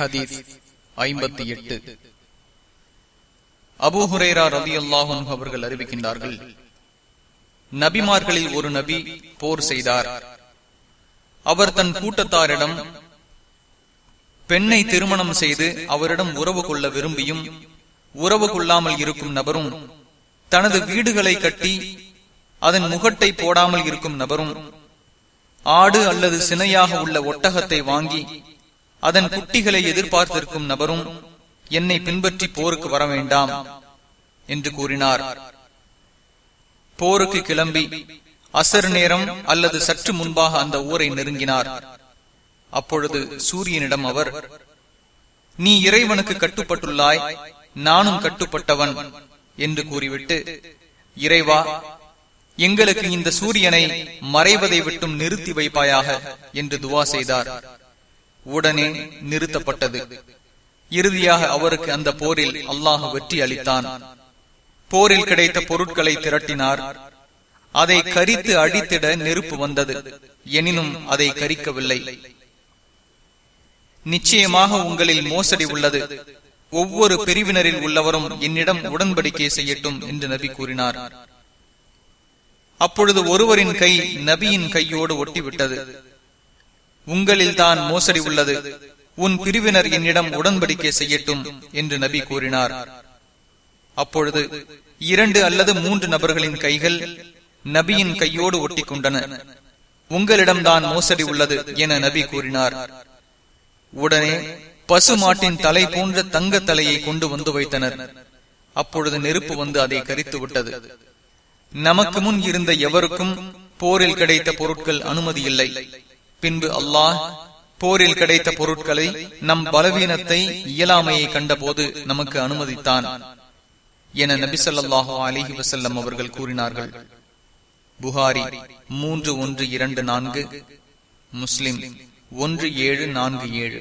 ஹதீஸ் ஐம்பத்தி எட்டு. அபூஹுரேரா ரவி அல்லாஹன் அவர்கள் அறிவிக்கின்றார்கள் நபிமார்களில் ஒரு நபி போர் செய்தார். அவர் தன் கூட்டத்தாரிடம் பெண்ணை திருமணம் செய்து அவரிடம் உறவு கொள்ள விரும்பியும் உறவு கொள்ளாமல் இருக்கும் நபரும் தனது வீடுகளை கட்டி அதன் முகட்டை போடாமல் இருக்கும் நபரும் ஆடு அல்லது சினையாக உள்ள ஒட்டகத்தை வாங்கி அதன் குட்டிகளை எதிர்பார்த்திருக்கும் நபரும் என்னை பின்பற்றி போருக்கு வர வேண்டாம் என்று கூறினார். போருக்கு கிளம்பி அசர் நேரம் அல்லது சற்று முன்பாக அந்த ஊரை நெருங்கினார். அப்பொழுது சூரியனிடம் அவர் நீ இறைவனுக்கு கட்டுப்பட்டுள்ளாய் நானும் கட்டுப்பட்டவன் என்று கூறிவிட்டு இறைவா எங்களுக்கு இந்த சூரியனை மறைவதை விட்டும் நிறுத்தி வைப்பாயாக என்று துவா செய்தார். உடனே நிறுத்தப்பட்டது. இறுதியாக அவருக்கு அந்த போரில் அல்லாஹ் வெற்றி அளித்தான். போரில் கிடைத்த பொருட்களை திரட்டினார். அதை கரித்து அடித்திட நெருப்பு வந்தது. எனினும் அதை கரிக்கவில்லை. நிச்சயமாக உங்களில் மோசடி உள்ளது. ஒவ்வொரு பிரிவினரில் உள்ளவரும் என்னிடம் உடன்படிக்கை செய்யட்டும் என்று நபி கூறினார். அப்பொழுது ஒருவரின் கை நபியின் கையோடு ஒட்டிவிட்டது. உங்களில் தான் மோசடி உள்ளது. உன் பிரிவினர் என்னிடம் உடன்படிக்கை செய்யட்டும் என்று நபி கூறினார். அப்பொழுது இரண்டு அல்லது மூன்று நபர்களின் கைகள் நபியின் கையோடு ஒட்டி கொண்டன உங்களிடம்தான் மோசடி உள்ளது என நபி கூறினார். உடனே பசு மாட்டின் தலை போன்ற தங்க தலையை கொண்டு வந்து வைத்தனர். அப்பொழுது நெருப்பு வந்து அதை கரித்து விட்டது. நமக்கு முன் இருந்த எவருக்கும் போரில் கிடைத்த பொருட்கள் அனுமதி இல்லை. பின்பு அல்லாஹ் போரில் கிடைத்த பொருட்களை நம் பலவீனத்தை இயலாமையை கண்டபோது நமக்கு அனுமதித்தான் என நபிசல்லாஹு அலிஹி வசல்லம் அவர்கள் கூறினார்கள். புகாரி மூன்று ஒன்று இரண்டு நான்கு முஸ்லிம் ஒன்று ஏழு நான்கு ஏழு.